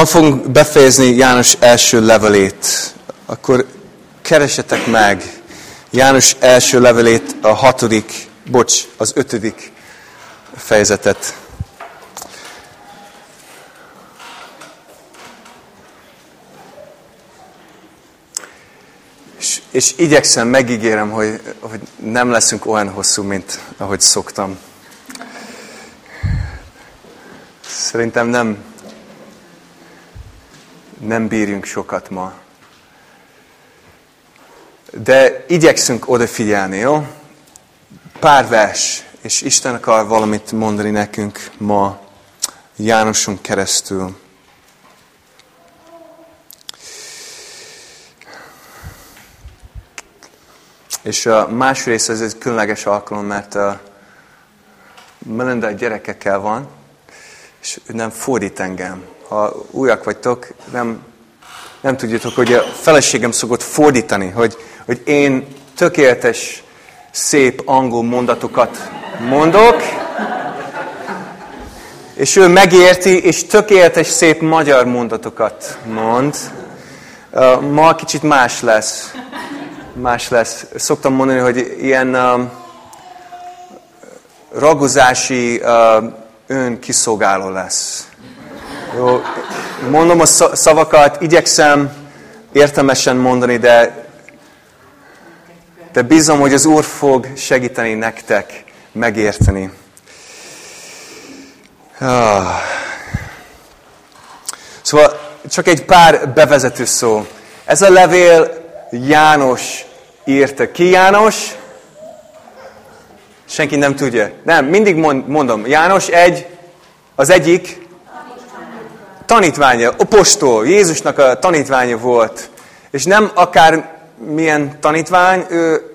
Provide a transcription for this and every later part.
Ma fogunk befejezni János első levelét. Akkor keresetek meg János első levelét, a hatodik, bocs, az ötödik fejezetet. És, és igyekszem, megígérem, hogy, hogy nem leszünk olyan hosszú, mint ahogy szoktam. Szerintem nem, nem bírjunk sokat ma. De igyekszünk odafigyelni, jó? Pár vers, és Isten akar valamit mondani nekünk ma Jánoson keresztül. És a másrészt ez egy különleges alkalom, mert a Melinda gyerekekkel van, és ő nem fordít engem. Ha újak vagytok, nem, nem tudjátok, hogy a feleségem szokott fordítani, hogy, hogy én tökéletes, szép angol mondatokat mondok, és ő megérti, és tökéletes, szép magyar mondatokat mond. Ma kicsit más lesz. Más lesz. Szoktam mondani, hogy ilyen ragozási önkiszolgáló lesz. Jó, mondom a szavakat, igyekszem értelmesen mondani, de, de bízom, hogy az Úr fog segíteni nektek megérteni. Ah. Szóval csak egy pár bevezető szó. Ez a levél János írta. Ki János? Senki nem tudja. Nem, mindig mondom. János egy, az egyik tanítványa, apostol, Jézusnak a tanítványa volt. És nem akár milyen tanítvány, ő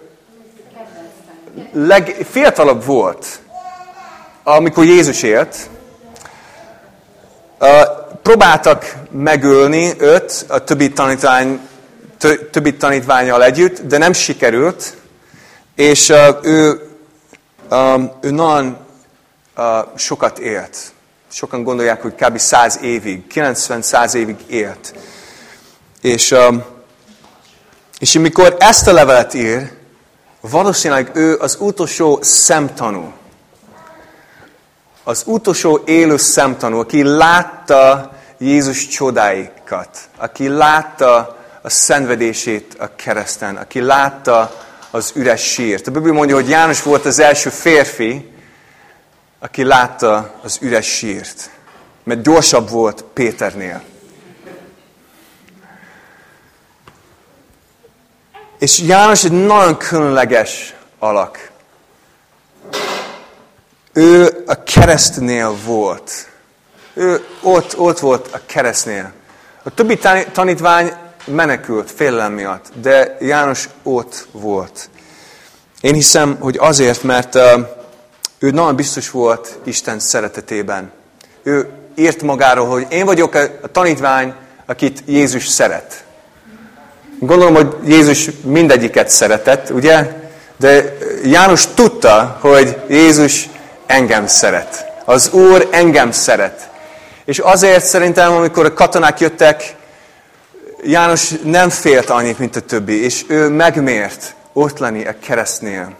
legfiatalabb volt, amikor Jézus élt. Próbáltak megölni őt a többi tanítvány, többi tanítványal együtt, de nem sikerült, és ő, ő nagyon sokat élt. Sokan gondolják, hogy kb. 100 évig, 90-100 évig élt. És, és amikor ezt a levelet ír, valószínűleg ő az utolsó szemtanú. Az utolsó élő szemtanú, aki látta Jézus csodáikat, aki látta a szenvedését a kereszten, aki látta az üres sírt. A Biblia mondja, hogy János volt az első férfi, aki látta az üres sírt, mert gyorsabb volt Péternél. És János egy nagyon különleges alak. Ő a keresztnél volt. Ő ott, ott volt a keresztnél. A többi tanítvány menekült félelem miatt, de János ott volt. Én hiszem, hogy azért, mert ő nagyon biztos volt Isten szeretetében. Ő írt magáról, hogy én vagyok a tanítvány, akit Jézus szeret. Gondolom, hogy Jézus mindegyiket szeretett, ugye? De János tudta, hogy Jézus engem szeret. Az Úr engem szeret. És azért szerintem, amikor a katonák jöttek, János nem félt annyit, mint a többi, és ő megmért ott lenni a keresztnél.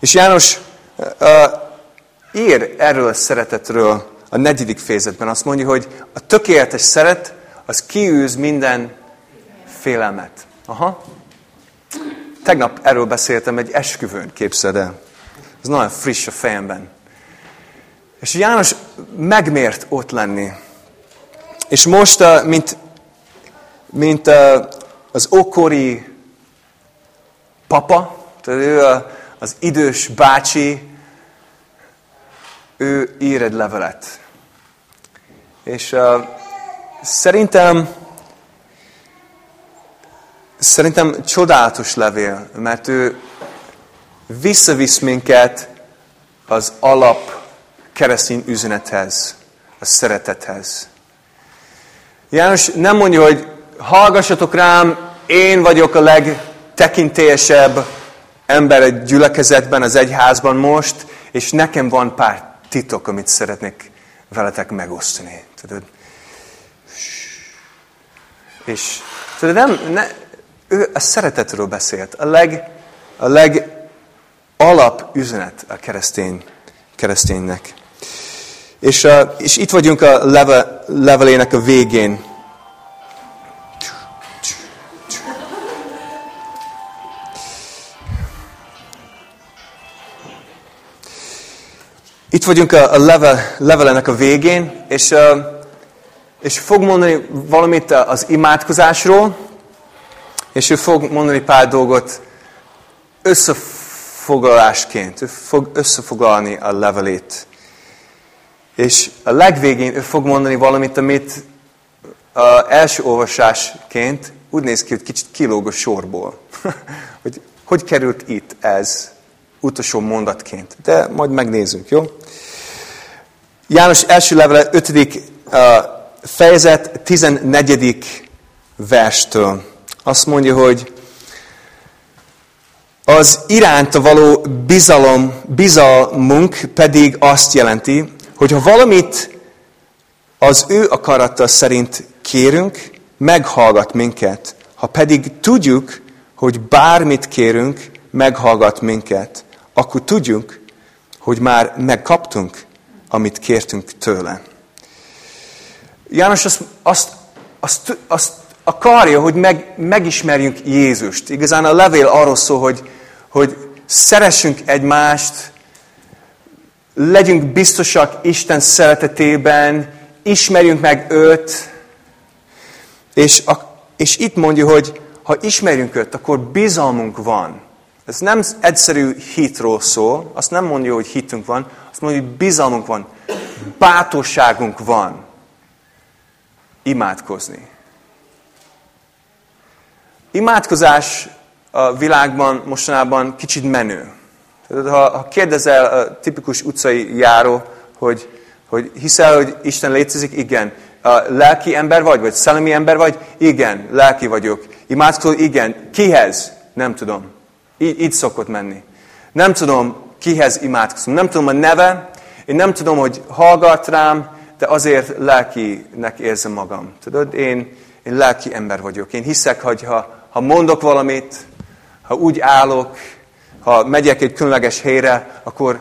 És János ír erről a szeretetről a negyedik fejezetben. Azt mondja, hogy a tökéletes szeret, az kiűz minden félelmet. Aha. Tegnap erről beszéltem egy esküvőn, képzeld el. Ez nagyon friss a fejemben. És János megmért ott lenni. És most, mint, mint az okori papa, tehát ő az idős bácsi, ő ír egy levelet. És uh, szerintem szerintem csodálatos levél, mert ő visszavisz minket az alap keresztény üzenethez, a szeretethez. János nem mondja, hogy hallgassatok rám, én vagyok a legtekintélyesebb ember egy gyülekezetben, az egyházban most, és nekem van pár titok, amit szeretnék veletek megosztani. Tudod? És tudod, nem, ne, ő a szeretetről beszélt. A leg, a leg alap üzenet a keresztény, kereszténynek. És, uh, és itt vagyunk a leve, levelének a végén. Itt vagyunk a, a level, levelenek a végén, és, és fog mondani valamit az imádkozásról, és ő fog mondani pár dolgot összefoglalásként. Ő fog összefoglalni a levelét. És a legvégén ő fog mondani valamit, amit az első olvasásként úgy néz ki, hogy kicsit kilóg a sorból. hogy hogy került itt ez utolsó mondatként. De majd megnézzük, jó? János első levele 5. fejezet 14. verstől. Azt mondja, hogy az iránta való bizalom, bizalmunk pedig azt jelenti, hogy ha valamit az ő akarata szerint kérünk, meghallgat minket. Ha pedig tudjuk, hogy bármit kérünk, meghallgat minket, akkor tudjuk, hogy már megkaptunk, amit kértünk tőle. János azt, azt, azt, azt akarja, hogy meg, megismerjünk Jézust. Igazán a levél arról szól, hogy, hogy szeressünk egymást, legyünk biztosak Isten szeretetében, ismerjünk meg őt, és, a, és itt mondja, hogy ha ismerjünk őt, akkor bizalmunk van. Ez nem egyszerű hitról szól, azt nem mondja, hogy hitünk van, azt mondja, hogy bizalmunk van, bátorságunk van imádkozni. Imádkozás a világban mostanában kicsit menő. Tehát, ha, ha kérdezel a tipikus utcai járó, hogy, hogy hiszel, hogy Isten létezik? Igen. A lelki ember vagy? Vagy szellemi ember vagy? Igen, lelki vagyok. Imádkozol? Igen. Kihez? Nem tudom. Így, így szokott menni. Nem tudom, kihez imádkozom. Nem tudom a neve, én nem tudom, hogy hallgat rám, de azért lelkinek érzem magam. Tudod, én, én lelki ember vagyok. Én hiszek, hogy ha, ha mondok valamit, ha úgy állok, ha megyek egy különleges helyre, akkor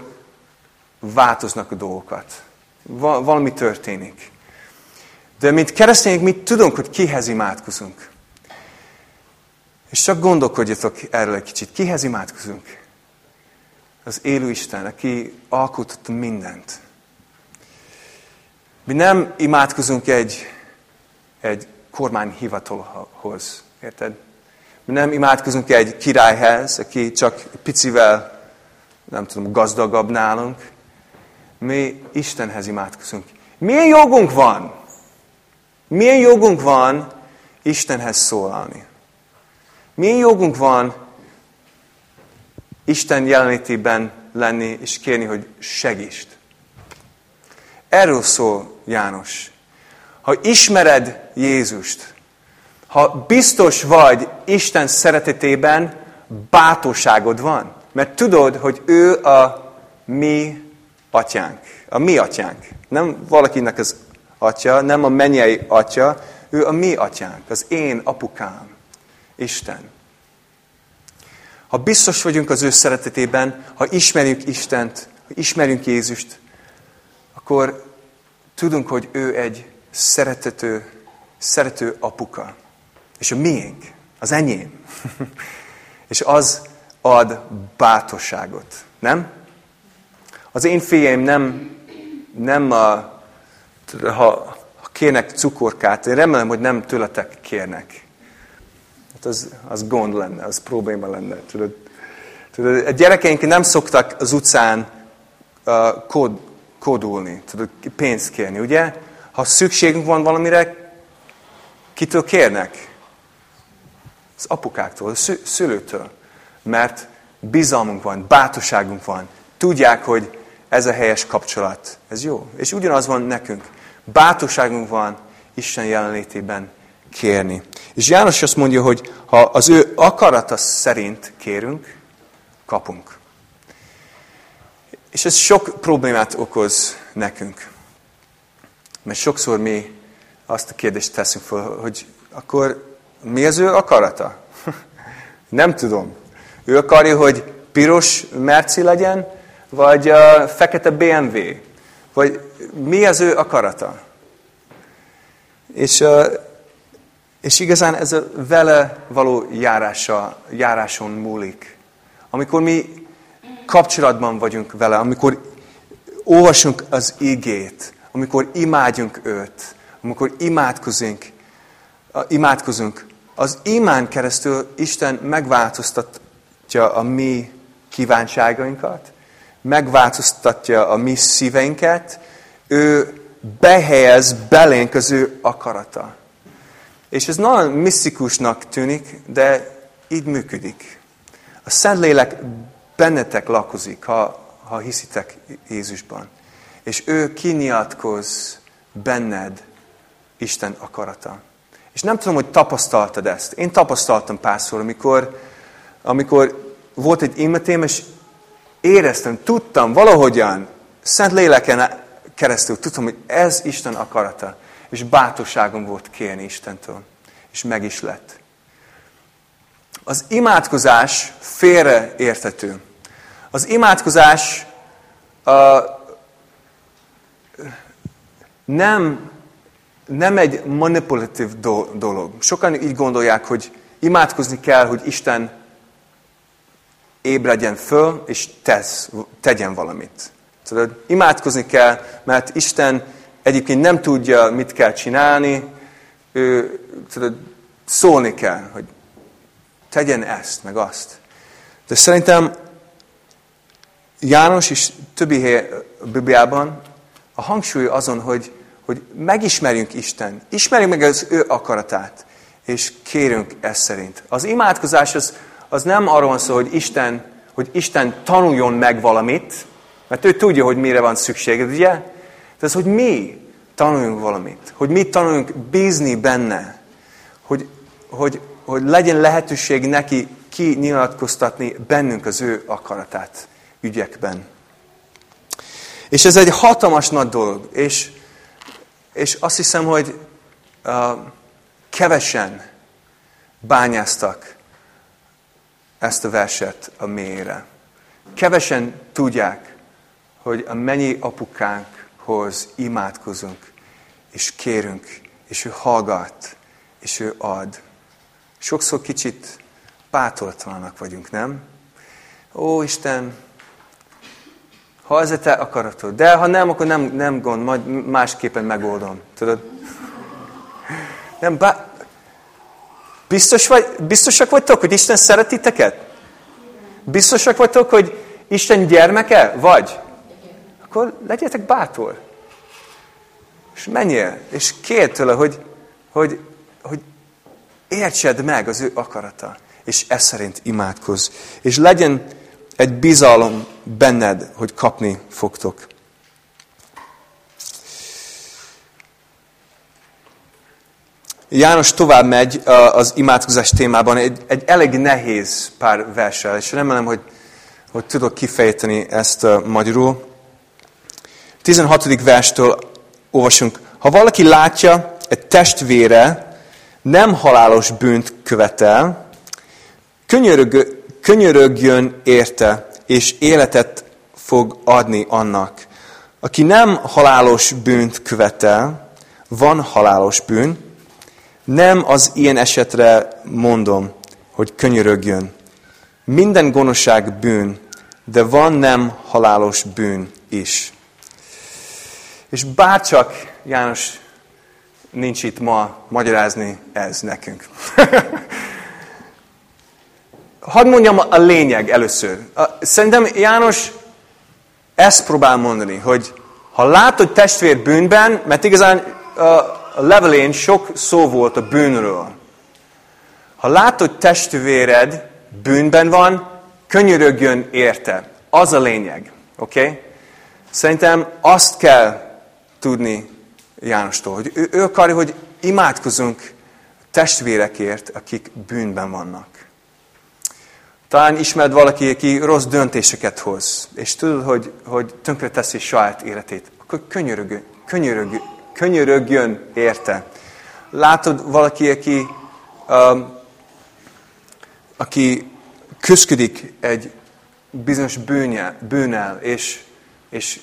változnak a dolgokat. Valami történik. De mint keresztények, mit tudunk, hogy kihez imádkozunk. És csak gondolkodjatok erről egy kicsit. Kihez imádkozunk? Az élő Isten, aki alkotott mindent. Mi nem imádkozunk egy, egy kormányhivatalhoz. Érted? Mi nem imádkozunk egy királyhez, aki csak picivel, nem tudom, gazdagabb nálunk. Mi Istenhez imádkozunk. Milyen jogunk van? Milyen jogunk van Istenhez szólalni? Milyen jogunk van Isten jelenlétében lenni és kérni, hogy segítsd? Erről szól János. Ha ismered Jézust, ha biztos vagy Isten szeretetében, bátorságod van. Mert tudod, hogy ő a mi atyánk. A mi atyánk. Nem valakinek az atya, nem a mennyei atya, ő a mi atyánk, az én apukám, Isten. Ha biztos vagyunk az ő szeretetében, ha ismerjük Istent, ha ismerjük Jézust, akkor tudunk, hogy ő egy szeretető, szerető apuka. És a miénk, az enyém. és az ad bátorságot. Nem? Az én fiaim nem, nem a, ha, ha kérnek cukorkát, én remélem, hogy nem tőletek kérnek. Hát az, az gond lenne, az probléma lenne. Tudod, tudod, a gyerekeink nem szoktak az utcán uh, kód, kódulni, tudod, pénzt kérni, ugye? Ha szükségünk van valamire, kitől kérnek? Az apukáktól, a szülőtől. Mert bizalmunk van, bátorságunk van. Tudják, hogy ez a helyes kapcsolat. Ez jó. És ugyanaz van nekünk. Bátorságunk van Isten jelenlétében kérni. És János azt mondja, hogy ha az ő akarata szerint kérünk, kapunk. És ez sok problémát okoz nekünk. Mert sokszor mi azt a kérdést teszünk fel, hogy akkor mi az ő akarata? Nem tudom. Ő akarja, hogy piros Merci legyen, vagy uh, fekete BMW? Vagy mi az ő akarata? És, és igazán ez a vele való járása, járáson múlik. Amikor mi kapcsolatban vagyunk vele, amikor olvasunk az igét, amikor imádjunk őt, amikor imádkozunk, imádkozunk, az imán keresztül Isten megváltoztatja a mi kívánságainkat, megváltoztatja a mi szíveinket, ő behelyez belénk az ő akarata. És ez nagyon misztikusnak tűnik, de így működik. A Szentlélek bennetek lakozik, ha, ha hiszitek Jézusban. És ő kinyilatkoz benned Isten akarata. És nem tudom, hogy tapasztaltad ezt. Én tapasztaltam párszor, amikor, amikor volt egy imetém, és éreztem, tudtam valahogyan, Szent Léleken keresztül, tudtam, hogy ez Isten akarata. És bátorságom volt kérni Istentől. És meg is lett. Az imádkozás félreértető. Az imádkozás uh, nem, nem egy manipulatív dolog. Sokan így gondolják, hogy imádkozni kell, hogy Isten ébredjen föl, és tesz, tegyen valamit. Tudod, imádkozni kell, mert Isten egyébként nem tudja, mit kell csinálni, ő, tudod, szólni kell, hogy tegyen ezt, meg azt. De szerintem János és többi hely a Bibliában a hangsúly azon, hogy, hogy megismerjünk Isten, ismerjünk meg az ő akaratát, és kérünk ezt szerint. Az imádkozás az, az nem arról van szó, hogy Isten, hogy Isten tanuljon meg valamit, mert ő tudja, hogy mire van szükséged, ugye? Az, hogy mi tanuljunk valamit, hogy mi tanuljunk bízni benne, hogy, hogy, hogy legyen lehetőség neki kinyilatkoztatni bennünk az ő akaratát ügyekben. És ez egy hatalmas nagy dolog, és, és azt hiszem, hogy uh, kevesen bányáztak ezt a verset a mélyre. Kevesen tudják, hogy a mennyi apukánkhoz imádkozunk, és kérünk, és ő hallgat, és ő ad. Sokszor kicsit bátortalanak vagyunk, nem? Ó, Isten, ha ez a te akaratod. De ha nem, akkor nem, nem gond, majd másképpen megoldom. Tudod? Nem, bá... Biztos vagy, biztosak vagytok, hogy Isten szeret titeket? Biztosak vagytok, hogy Isten gyermeke vagy? Akkor legyetek bátor. És menjél, és kérd tőle, hogy, hogy, hogy értsed meg az ő akarata. És ez szerint imádkozz. És legyen egy bizalom benned, hogy kapni fogtok. János tovább megy az imádkozás témában egy, egy elég nehéz pár verssel, és remélem, hogy, hogy tudok kifejteni ezt magyarul. 16. verstől olvasunk. Ha valaki látja egy testvére nem halálos bűnt követel, könyörög, könyörögjön érte, és életet fog adni annak. Aki nem halálos bűnt követel, van halálos bűn, nem az ilyen esetre mondom, hogy könyörögjön. Minden gonoszság bűn, de van nem halálos bűn is. És bárcsak János nincs itt ma magyarázni ez nekünk. hadd mondjam a lényeg először. Szerintem János ezt próbál mondani, hogy ha látod testvér bűnben, mert igazán a levelén sok szó volt a bűnről. Ha látod testvéred bűnben van, könyörögjön érte. Az a lényeg. Oké? Okay? Szerintem azt kell tudni Jánostól, hogy ő, ő akarja, hogy imádkozunk testvérekért, akik bűnben vannak. Talán ismered valaki, aki rossz döntéseket hoz, és tudod, hogy, hogy tönkre teszi saját életét, akkor könyörögjön, könyörögjön, könyörögjön érte. látod valaki, aki, um, aki küzdik egy bizonyos bűnje, bűnel, és, és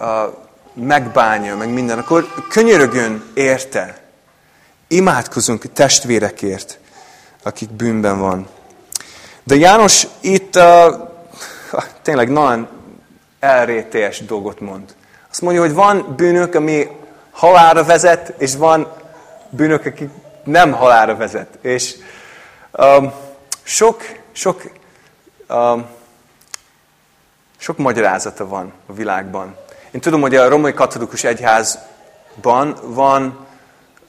uh, megbánja, meg minden, akkor könyörögön érte. Imádkozunk testvérekért, akik bűnben van. De János itt uh, tényleg nagyon elrétés dolgot mond. Azt mondja, hogy van bűnök, ami halára vezet, és van bűnök, akik nem halára vezet. És um, sok, sok, um, sok magyarázata van a világban. Én tudom, hogy a romai katolikus egyházban van,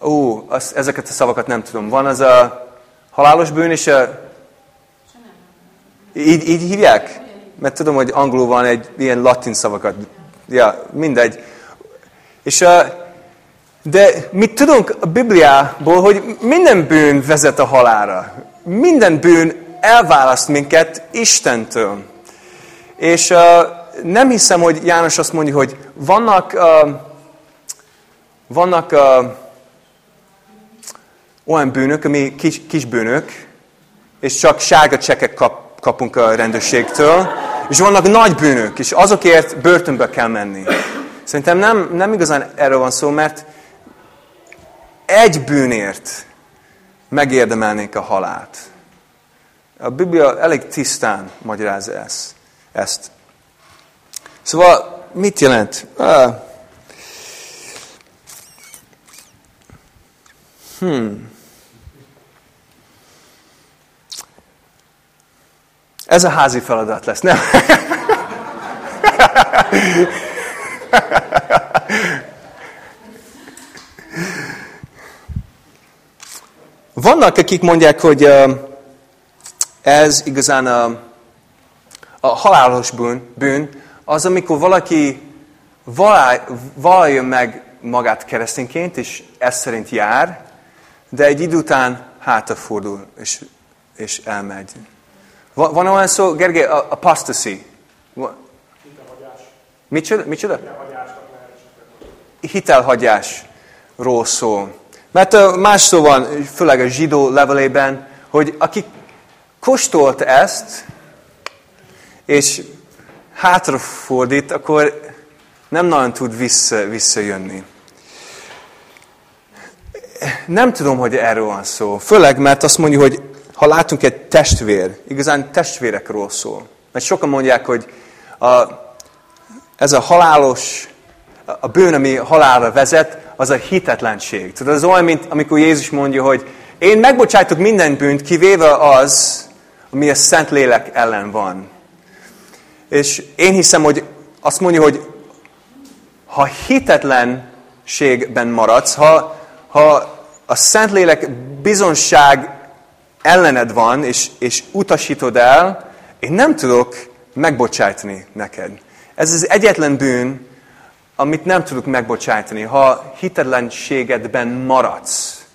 ó, az, ezeket a szavakat nem tudom, van az a halálos bűn, és a... Így, így hívják? Mert tudom, hogy angolul van egy ilyen latin szavakat. Ja, mindegy. És a, de mit tudunk a Bibliából, hogy minden bűn vezet a halára. Minden bűn elválaszt minket Istentől. És uh, nem hiszem, hogy János azt mondja, hogy vannak, uh, vannak uh, olyan bűnök, ami kis, kis bűnök, és csak sárga csekek kap, kapunk a rendőrségtől, és vannak nagy bűnök, és azokért börtönbe kell menni. Szerintem nem, nem igazán erről van szó, mert egy bűnért megérdemelnék a halált. A Biblia elég tisztán magyarázza ezt. Szóval mit jelent? Hmm. Ez a házi feladat lesz, nem? Vannak, akik mondják, hogy ez igazán a, a halálos bűn, bűn, az, amikor valaki valálja meg magát keresztényként, és ez szerint jár, de egy idő után hátafordul, és, és elmegy. Van, van olyan szó, Gergely, apostasy. Micsoda? Micsoda? Hitelhagyásról szól. Mert más szó van, főleg a zsidó levelében, hogy aki kóstolt ezt, és hátrafordít, akkor nem nagyon tud vissza, visszajönni. Nem tudom, hogy erről van szó. Főleg, mert azt mondja, hogy ha látunk egy testvér, igazán testvérekről szól. Mert sokan mondják, hogy a, ez a halálos, a bűn, ami halálra vezet, az a hitetlenség. Tudod, az olyan, mint amikor Jézus mondja, hogy én megbocsájtok minden bűnt, kivéve az, ami a Szent Lélek ellen van. És én hiszem, hogy azt mondja, hogy ha hitetlenségben maradsz, ha, ha a Szentlélek bizonság ellened van, és, és utasítod el, én nem tudok megbocsájtani neked. Ez az egyetlen bűn, amit nem tudok megbocsájtani, ha hitetlenségedben maradsz.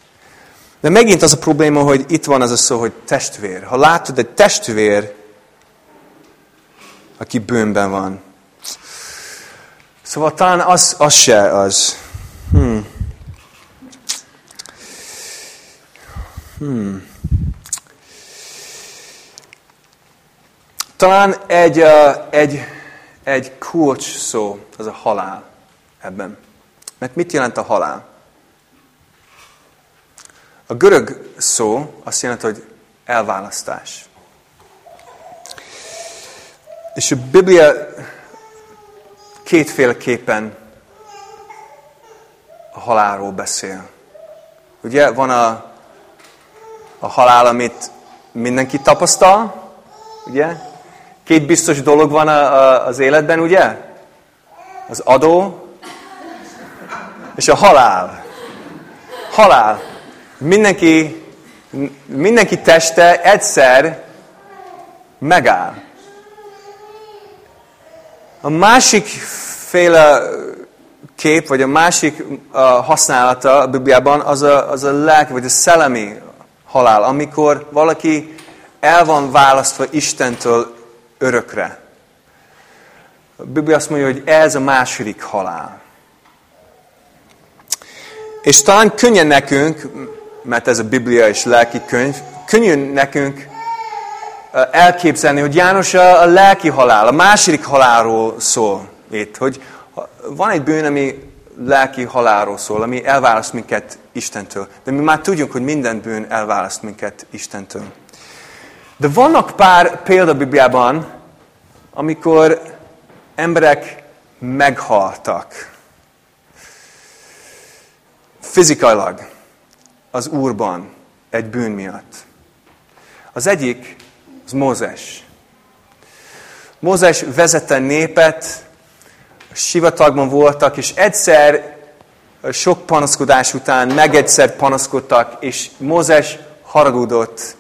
De megint az a probléma, hogy itt van az a szó, hogy testvér. Ha látod egy testvér, aki bűnben van. Szóval talán az, az se az. Hmm. Hmm. Talán egy, egy, egy kulcs szó, az a halál ebben. Mert mit jelent a halál? A görög szó azt jelenti, hogy elválasztás. És a Biblia kétféleképpen a halálról beszél. Ugye van a, a halál, amit mindenki tapasztal, ugye? Két biztos dolog van a, a, az életben, ugye? Az adó és a halál. Halál. Mindenki, mindenki teste egyszer megáll. A másik féle kép, vagy a másik uh, használata a Bibliában az a, az a lelki, vagy a szellemi halál, amikor valaki el van választva Istentől örökre. A Biblia azt mondja, hogy ez a második halál. És talán könnyen nekünk, mert ez a Biblia és lelki könyv, könnyű nekünk elképzelni, hogy János a, a lelki halál, a második halálról szól itt, hogy van egy bűn, ami lelki halálról szól, ami elválaszt minket Istentől. De mi már tudjuk, hogy minden bűn elválaszt minket Istentől. De vannak pár példa Bibliában, amikor emberek meghaltak. Fizikailag az Úrban egy bűn miatt. Az egyik az Mózes. Mózes vezette népet, sivatagban voltak, és egyszer sok panaszkodás után meg egyszer panaszkodtak, és Mózes haragudott,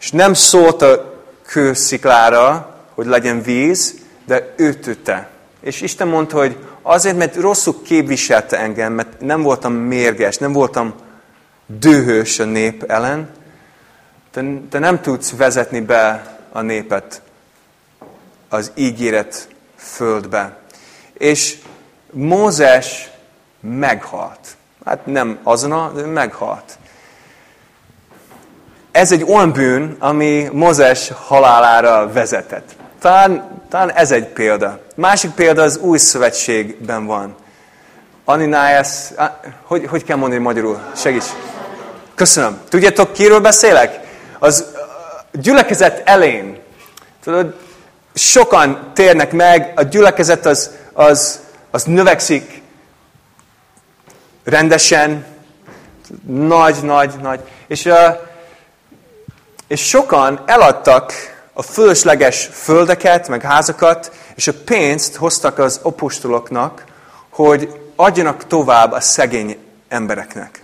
és nem szólt a kősziklára, hogy legyen víz, de ő tütte. És Isten mondta, hogy azért, mert rosszul képviselte engem, mert nem voltam mérges, nem voltam dühös a nép ellen, te, te nem tudsz vezetni be a népet az ígéret földbe. És Mózes meghalt. Hát nem azonnal, de meghalt. Ez egy olyan bűn, ami Mózes halálára vezetett. Talán, talán ez egy példa. Másik példa az új szövetségben van. Anináes, hogy, hogy kell mondani magyarul? Segíts! Köszönöm. Tudjátok, kiről beszélek? Az gyülekezet elén. Tudod, sokan térnek meg, a gyülekezet az, az, az növekszik rendesen, nagy, nagy, nagy. És, és sokan eladtak a fölösleges földeket, meg házakat, és a pénzt hoztak az apostoloknak, hogy adjanak tovább a szegény embereknek.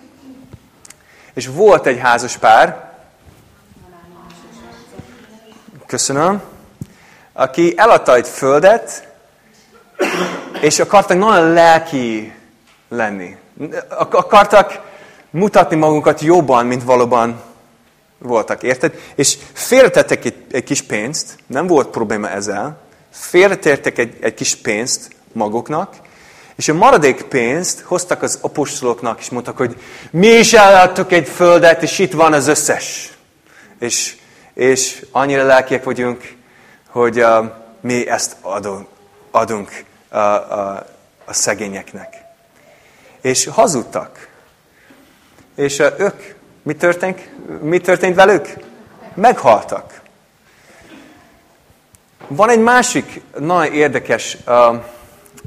És volt egy házas pár, köszönöm, aki eladta egy földet, és akartak nagyon lelki lenni. Akartak mutatni magunkat jobban, mint valóban voltak, érted? És félretettek egy, egy kis pénzt, nem volt probléma ezzel, félretértek egy, egy kis pénzt maguknak, és a maradék pénzt hoztak az apostoloknak, és mondtak, hogy mi is eladtuk egy földet, és itt van az összes. És, és annyira lelkiek vagyunk, hogy uh, mi ezt adunk, adunk uh, uh, a szegényeknek. És hazudtak. És uh, ők, mi történt, mi történt velük? Meghaltak. Van egy másik nagyon érdekes, uh,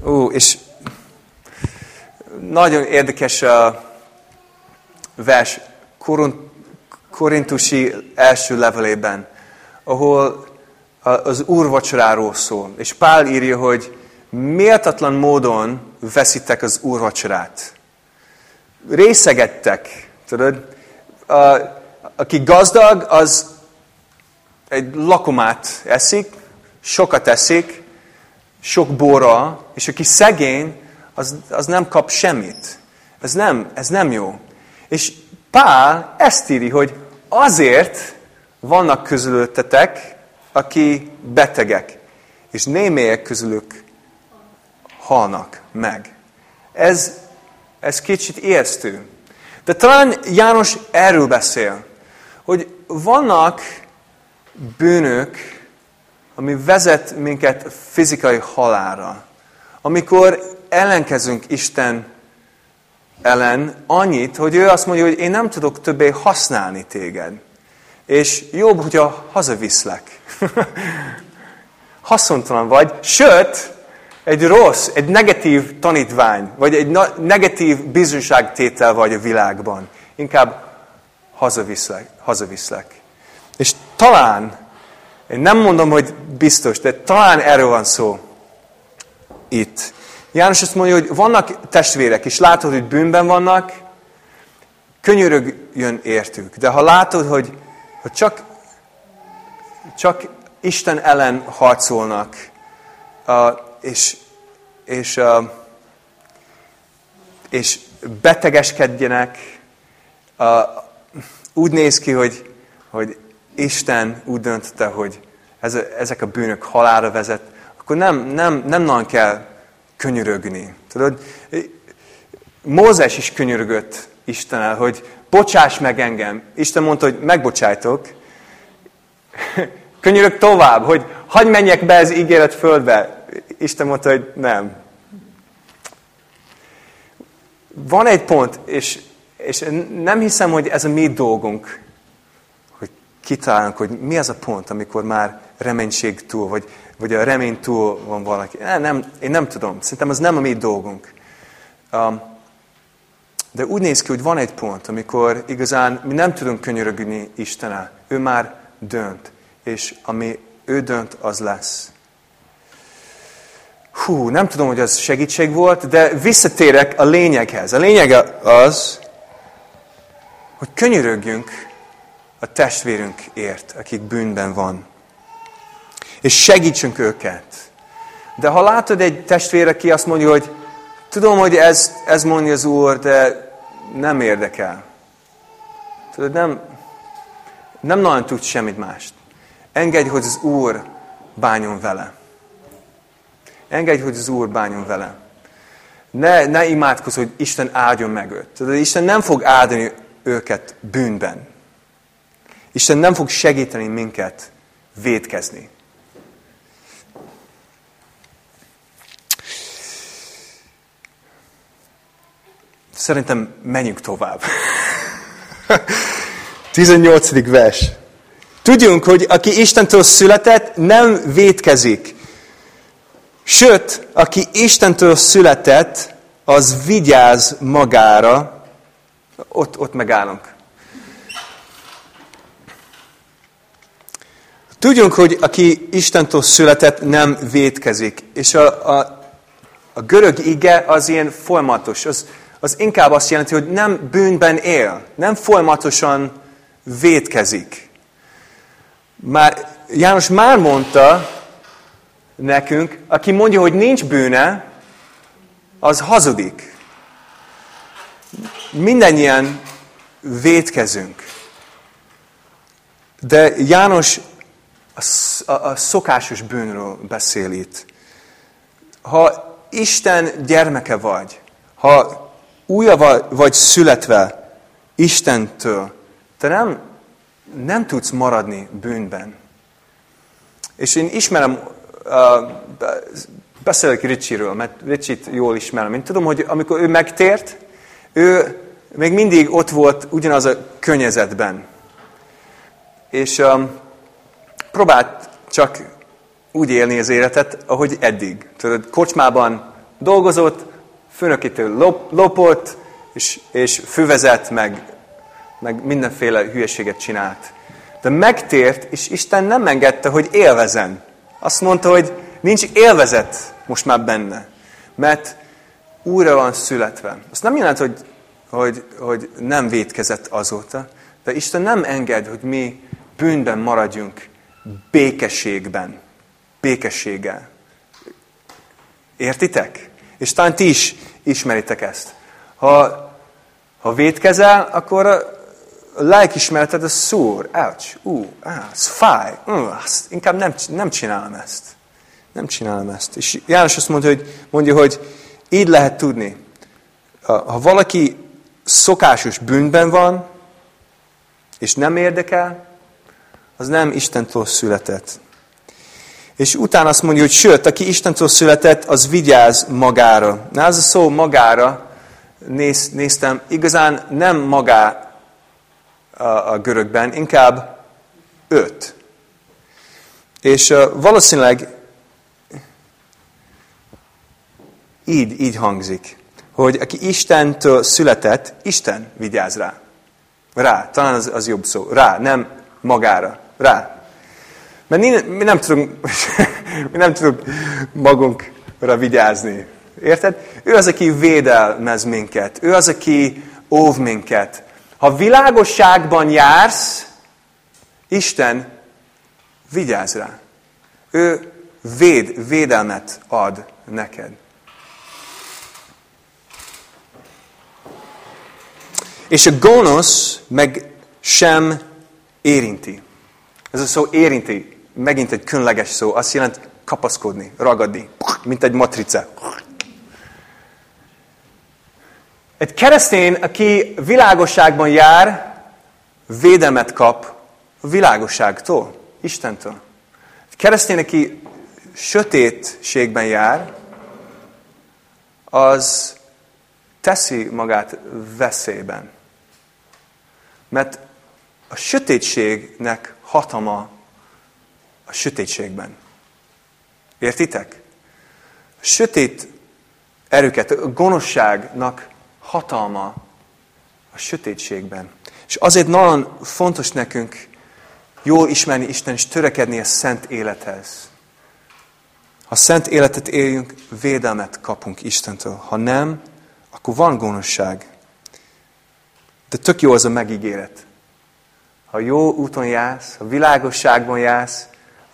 ú, és nagyon érdekes uh, vers Korintusi első levelében, ahol az úrvacsoráról szól. És Pál írja, hogy méltatlan módon veszitek az úrvacsorát. Részegettek. Tudod? A, aki gazdag, az egy lakomát eszik, sokat eszik, sok bora, és aki szegény, az, az nem kap semmit. Ez nem, ez nem jó. És Pál ezt íri, hogy azért vannak közülöttetek, aki betegek, és némelyek közülük halnak meg. Ez, ez kicsit ijesztő. De talán János erről beszél, hogy vannak bűnök, ami vezet minket fizikai halára. Amikor ellenkezünk Isten ellen annyit, hogy ő azt mondja, hogy én nem tudok többé használni téged. És jobb, hogyha hazaviszlek. Haszontalan vagy, sőt, egy rossz, egy negatív tanítvány, vagy egy negatív bizonyságtétel vagy a világban. Inkább hazaviszlek. hazaviszlek. És talán, én nem mondom, hogy biztos, de talán erről van szó itt. János azt mondja, hogy vannak testvérek, és látod, hogy bűnben vannak, könyörögjön értük. De ha látod, hogy, hogy csak, csak Isten ellen harcolnak, és, és, és betegeskedjenek, úgy néz ki, hogy, hogy Isten úgy döntötte, hogy ez, ezek a bűnök halára vezet, akkor nem, nem, nem nagyon kell könyörögni. Tudod, Mózes is könyörögött Istennel, hogy bocsáss meg engem. Isten mondta, hogy megbocsájtok. Könyörök tovább, hogy hagyj menjek be ez ígéret földbe. Isten mondta, hogy nem. Van egy pont, és, és nem hiszem, hogy ez a mi dolgunk, hogy kitalálunk, hogy mi az a pont, amikor már reménység túl, vagy, vagy a remény túl van valaki. Nem, nem, én nem tudom. Szerintem az nem a mi dolgunk. Um, de úgy néz ki, hogy van egy pont, amikor igazán mi nem tudunk könyörögni Istenel. Ő már dönt. És ami ő dönt, az lesz. Hú, nem tudom, hogy az segítség volt, de visszatérek a lényeghez. A lényege az, hogy könyörögjünk a testvérünkért, akik bűnben van. És segítsünk őket. De ha látod egy testvére, aki azt mondja, hogy tudom, hogy ez, ez mondja az Úr, de nem érdekel. Tudod, nem, nem nagyon tud semmit mást. Engedj, hogy az Úr bánjon vele. Engedj, hogy az Úr bánjon vele. Ne, ne imádkozz, hogy Isten áldjon meg őt. Tudod, Isten nem fog áldani őket bűnben. Isten nem fog segíteni minket védkezni. Szerintem menjünk tovább. 18. vers. Tudjunk, hogy aki Istentől született, nem védkezik. Sőt, aki Istentől született, az vigyáz magára. Ott, ott megállunk. Tudjunk, hogy aki Istentől született, nem védkezik. És a, a, a görög ige az ilyen folyamatos. Az, az inkább azt jelenti, hogy nem bűnben él. Nem folyamatosan védkezik. Már, János már mondta, nekünk, aki mondja, hogy nincs bűne, az hazudik. Mindennyien védkezünk. De János a, a szokásos bűnről beszél itt. Ha Isten gyermeke vagy, ha újra vagy születve Istentől, te nem, nem tudsz maradni bűnben. És én ismerem uh, beszélek Ricsiről, mert Ricsit jól ismerem. Én tudom, hogy amikor ő megtért, ő még mindig ott volt ugyanaz a környezetben. És um, próbált csak úgy élni az életet, ahogy eddig. Tudod, kocsmában dolgozott, főnökitől lop, lopott, és, és fővezet, meg, meg mindenféle hülyeséget csinált. De megtért, és Isten nem engedte, hogy élvezen. Azt mondta, hogy nincs élvezet most már benne, mert újra van születve. Azt nem jelent, hogy, hogy, hogy nem védkezett azóta, de Isten nem enged, hogy mi bűnben maradjunk békességben, békességgel. Értitek? És talán ti is ismeritek ezt. Ha, ha védkezel, akkor a lelkismereted a szúr. Ouch, ú, áh, ez fáj. Uh, azt, inkább nem, nem csinálom ezt. Nem csinálom ezt. És János azt mondja, hogy, mondja, hogy így lehet tudni. Ha valaki szokásos bűnben van, és nem érdekel, az nem Istentől született. És utána azt mondja, hogy sőt, aki Istentől született, az vigyáz magára. Na, ez a szó magára, néz, néztem, igazán nem magá a, a görögben, inkább öt. És uh, valószínűleg így, így hangzik, hogy aki Istentől született, Isten vigyáz rá. Rá, talán az, az jobb szó. Rá, nem magára. Rá. Mert mi, nem tudunk, mi nem tudunk magunkra vigyázni. Érted? Ő az, aki védelmez minket. Ő az, aki óv minket. Ha világosságban jársz, Isten vigyáz rá. Ő véd, védelmet ad neked. És a gonosz meg sem érinti. Ez a szó érinti, megint egy különleges szó, azt jelent kapaszkodni, ragadni, mint egy matrice. Egy keresztény, aki világosságban jár, védelmet kap a világosságtól, Istentől. Egy keresztény, aki sötétségben jár, az teszi magát veszélyben. Mert a sötétségnek hatama a sötétségben. Értitek? A sötét erőket, a gonoszságnak hatalma a sötétségben. És azért nagyon fontos nekünk jól ismerni Isten és törekedni a szent élethez. Ha szent életet éljünk, védelmet kapunk Istentől. Ha nem, akkor van gonoszság. De tök jó az a megígéret. Ha jó úton jársz, ha világosságban jársz,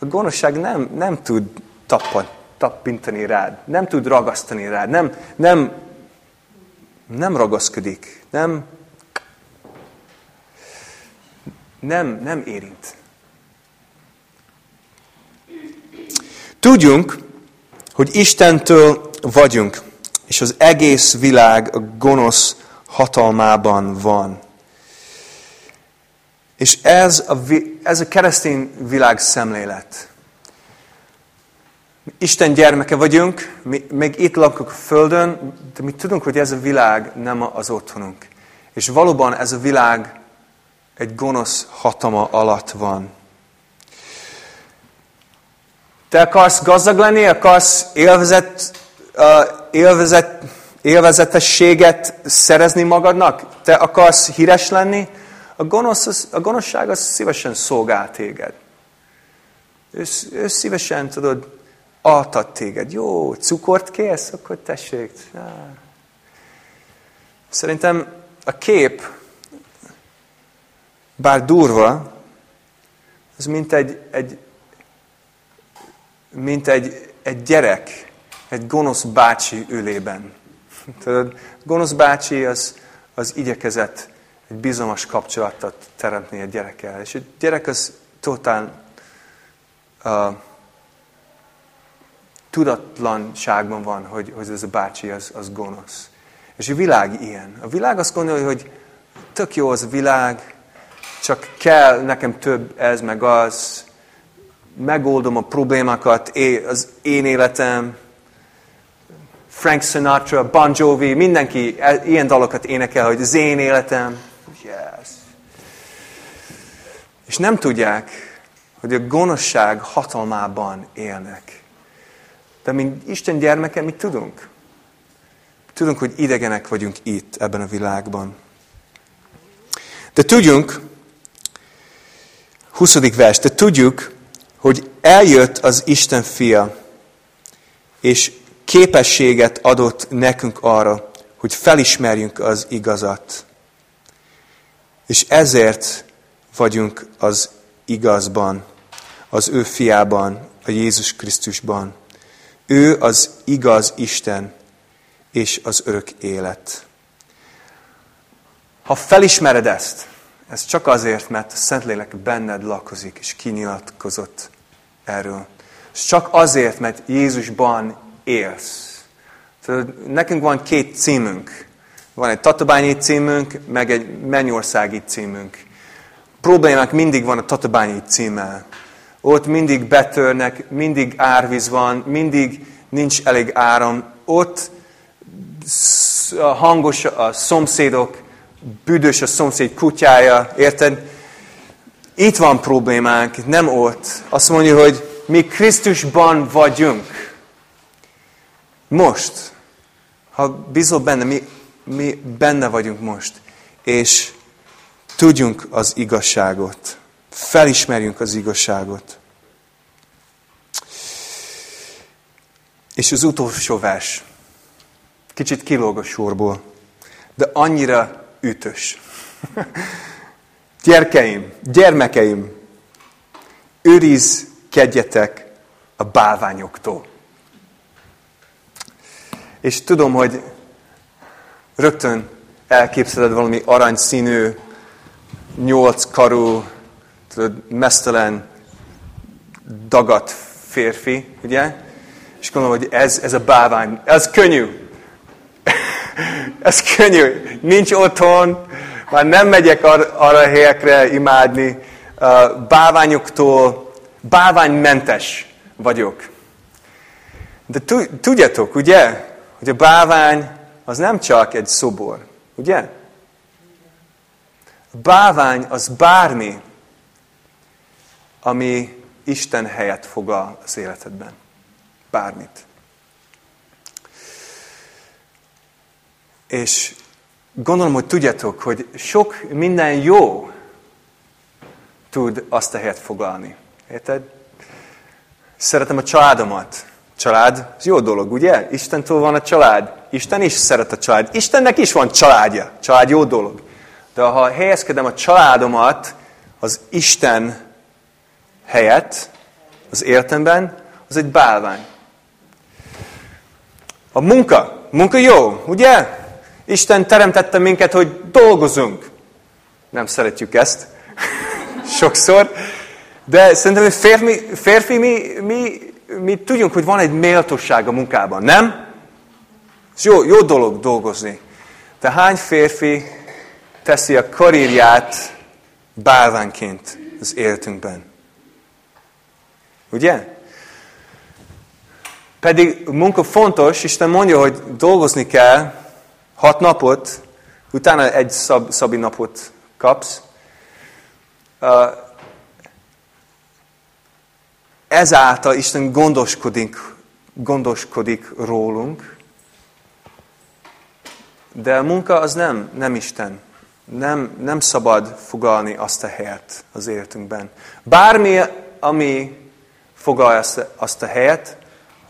a gonoszság nem, nem tud tappad, tappintani rád, nem tud ragasztani rád, nem, nem, nem ragaszkodik, nem, nem, nem érint. Tudjunk, hogy Istentől vagyunk, és az egész világ a gonosz hatalmában van. És ez a, ez a keresztény világ szemlélet. Isten gyermeke vagyunk, mi, még itt lakunk a Földön, de mi tudunk, hogy ez a világ nem az otthonunk. És valóban ez a világ egy gonosz hatama alatt van. Te akarsz gazdag lenni, akarsz élvezet, élvezet, élvezetességet szerezni magadnak? Te akarsz híres lenni? A, gonosz, a gonoszság az szívesen szolgál téged. Ő, ő szívesen, tudod, altat téged. Jó, cukort kérsz? Akkor tessék. Szerintem a kép, bár durva, az mint egy, egy, mint egy, egy gyerek, egy gonosz bácsi ülében. Tudod, gonosz bácsi az, az igyekezett egy bizalmas kapcsolatot teremteni a gyerekkel. És a gyerek az totál uh, tudatlanságban van, hogy, hogy ez a bácsi az, az gonosz. És a világ ilyen. A világ azt gondolja, hogy tök jó az világ, csak kell nekem több ez meg az, megoldom a problémákat, az én életem, Frank Sinatra, Bon Jovi, mindenki ilyen dalokat énekel, hogy az én életem. Yes. És nem tudják, hogy a gonoszság hatalmában élnek. De mint Isten gyermeke, mit tudunk? Tudunk, hogy idegenek vagyunk itt, ebben a világban. De tudjunk, 20. vers, de tudjuk, hogy eljött az Isten fia, és képességet adott nekünk arra, hogy felismerjünk az igazat. És ezért vagyunk az igazban, az ő fiában, a Jézus Krisztusban. Ő az igaz Isten és az örök élet. Ha felismered ezt, ez csak azért, mert a Szentlélek benned lakozik, és kinyilatkozott erről. És csak azért, mert Jézusban élsz. Tudod, nekünk van két címünk. Van egy tatabányi címünk, meg egy mennyországi címünk. Problémák mindig van a tatabányi címmel. Ott mindig betörnek, mindig árvíz van, mindig nincs elég áram. Ott hangos a szomszédok, büdös a szomszéd kutyája, érted? Itt van problémánk, nem ott. Azt mondja, hogy mi Krisztusban vagyunk. Most. Ha bízol benne, mi, mi benne vagyunk most. És tudjunk az igazságot. Felismerjünk az igazságot. És az utolsó vers. Kicsit kilóg a sorból. De annyira ütös. Gyerkeim, gyermekeim, őrizkedjetek a bálványoktól. És tudom, hogy rögtön elképzeled valami aranyszínű, karú, mesztelen, dagat férfi, ugye? És gondolom, hogy ez, ez a bálvány, ez könnyű. ez könnyű. Nincs otthon, már nem megyek ar- arra a helyekre imádni. Bálványoktól, bálványmentes vagyok. De tudjátok, ugye, hogy a bálvány az nem csak egy szobor, ugye? A bálvány az bármi, ami Isten helyet fogal az életedben. Bármit. És gondolom, hogy tudjátok, hogy sok minden jó tud azt a helyet foglalni. Érted? Szeretem a családomat. Család, ez jó dolog, ugye? Istentől van a család. Isten is szeret a család. Istennek is van családja. Család jó dolog. De ha helyezkedem a családomat az Isten helyett, az értemben, az egy bálvány. A munka. Munka jó, ugye? Isten teremtette minket, hogy dolgozunk. Nem szeretjük ezt. Sokszor. De szerintem, férfi, férfi mi, mi, mi tudjunk, hogy van egy méltóság a munkában, nem? Ez jó, jó dolog dolgozni. De hány férfi teszi a karrierját bálvánként az életünkben? Ugye? Pedig munka fontos, Isten mondja, hogy dolgozni kell hat napot, utána egy szab, szabi napot kapsz. Ezáltal Isten gondoskodik, gondoskodik rólunk, de a munka az nem, nem Isten. Nem, nem szabad fogalni azt a helyet az életünkben. Bármi, ami fogalja azt, a helyet,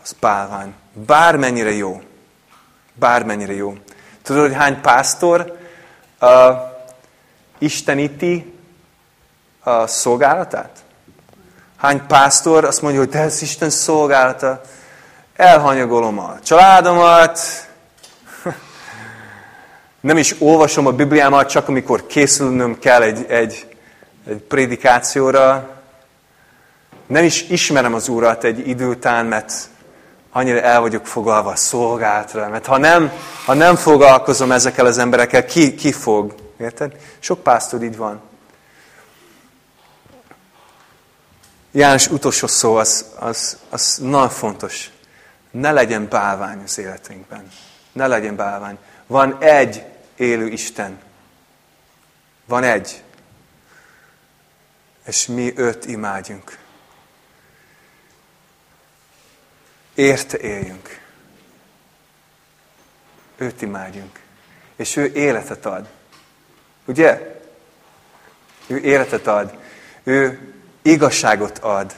az bálvány. Bármennyire jó. Bármennyire jó. Tudod, hogy hány pásztor uh, isteníti a szolgálatát? Hány pásztor azt mondja, hogy de ez Isten szolgálata. Elhanyagolom a családomat, nem is olvasom a Bibliámat, csak amikor készülnöm kell egy, egy, egy prédikációra. Nem is ismerem az Úrat egy idő után, mert annyira el vagyok fogalva a szolgálatra. Mert ha nem, ha nem foglalkozom ezekkel az emberekkel, ki, ki fog? Érted? Sok pásztor így van. János utolsó szó az, az, az nagyon fontos. Ne legyen bálvány az életünkben. Ne legyen bálvány. Van egy élő Isten. Van egy. És mi őt imádjunk. Érte éljünk. Őt imádjunk. És ő életet ad. Ugye? Ő életet ad. Ő igazságot ad.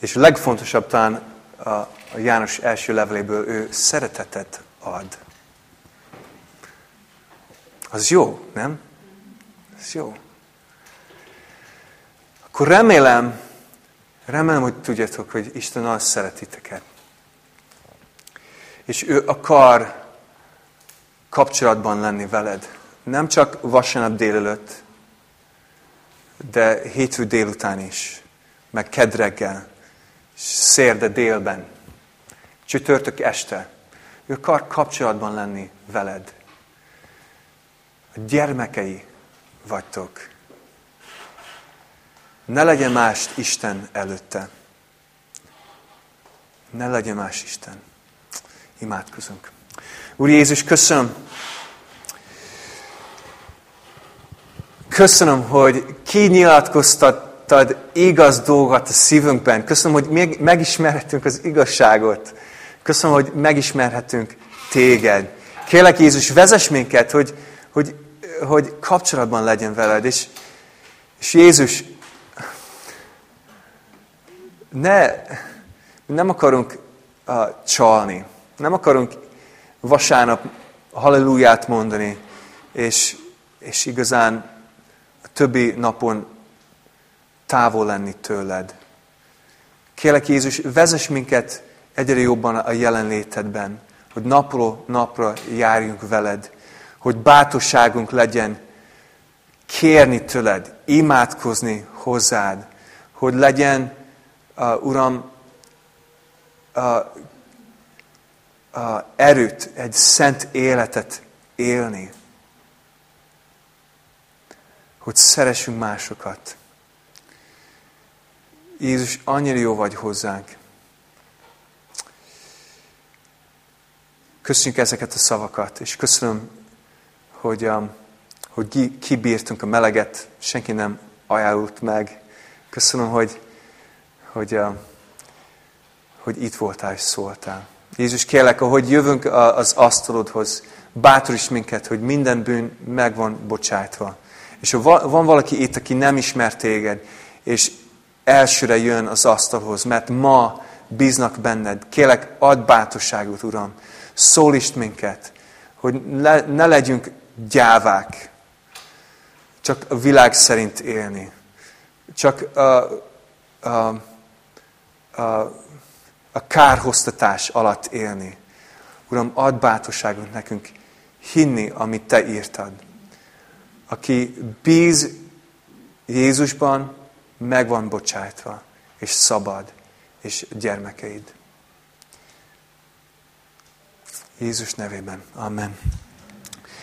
És a legfontosabb talán a János első leveléből ő szeretetet ad. Az jó, nem? Ez jó. Akkor remélem, remélem, hogy tudjátok, hogy Isten azt szeretiteket. És ő akar kapcsolatban lenni veled. Nem csak vasárnap délelőtt, de hétfő délután is, meg kedreggel, szérde délben, csütörtök este. Ő akar kapcsolatban lenni veled. A gyermekei vagytok. Ne legyen más Isten előtte. Ne legyen más Isten. Imádkozunk. Úr Jézus, köszönöm, Köszönöm, hogy kinyilatkoztattad igaz dolgot a szívünkben. Köszönöm, hogy megismerhetünk az igazságot. Köszönöm, hogy megismerhetünk téged. Kérlek Jézus, vezess minket, hogy, hogy, hogy kapcsolatban legyen veled. És, és Jézus, ne, nem akarunk uh, csalni. Nem akarunk vasárnap halleluját mondani, és, és igazán többi napon távol lenni tőled. Kérlek Jézus, vezess minket egyre jobban a jelenlétedben, hogy napról napra járjunk veled, hogy bátorságunk legyen kérni tőled, imádkozni hozzád, hogy legyen, uh, Uram, uh, uh, erőt, egy szent életet élni. Hogy szeressünk másokat. Jézus, annyira jó vagy hozzánk. Köszönjük ezeket a szavakat, és köszönöm, hogy, um, hogy kibírtunk a meleget, senki nem ajánlott meg. Köszönöm, hogy, hogy, um, hogy itt voltál és szóltál. Jézus, kérlek, ahogy jövünk az asztalodhoz, bátoríts minket, hogy minden bűn meg van bocsájtva. És ha van valaki itt, aki nem ismer téged, és elsőre jön az asztalhoz, mert ma bíznak benned, kérlek, add bátorságot, Uram, szólítsd minket, hogy ne, ne legyünk gyávák, csak a világ szerint élni. Csak a, a, a, a kárhoztatás alatt élni. Uram, add bátorságot nekünk hinni, amit Te írtad. Aki bíz Jézusban, meg van bocsájtva, és szabad, és gyermekeid. Jézus nevében. Amen.